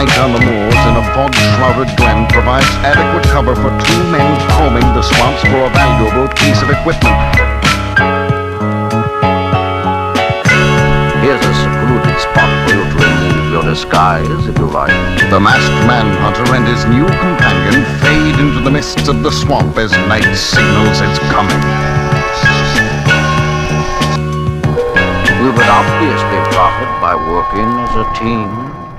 on the moors in a fog-shrouded glen provides adequate cover for two men combing the swamps for a valuable piece of equipment. Here's a secluded spot for you to remove your disguise, if you like. The masked manhunter and his new companion fade into the mists of the swamp as night signals its coming. We would obviously profit by working as a team.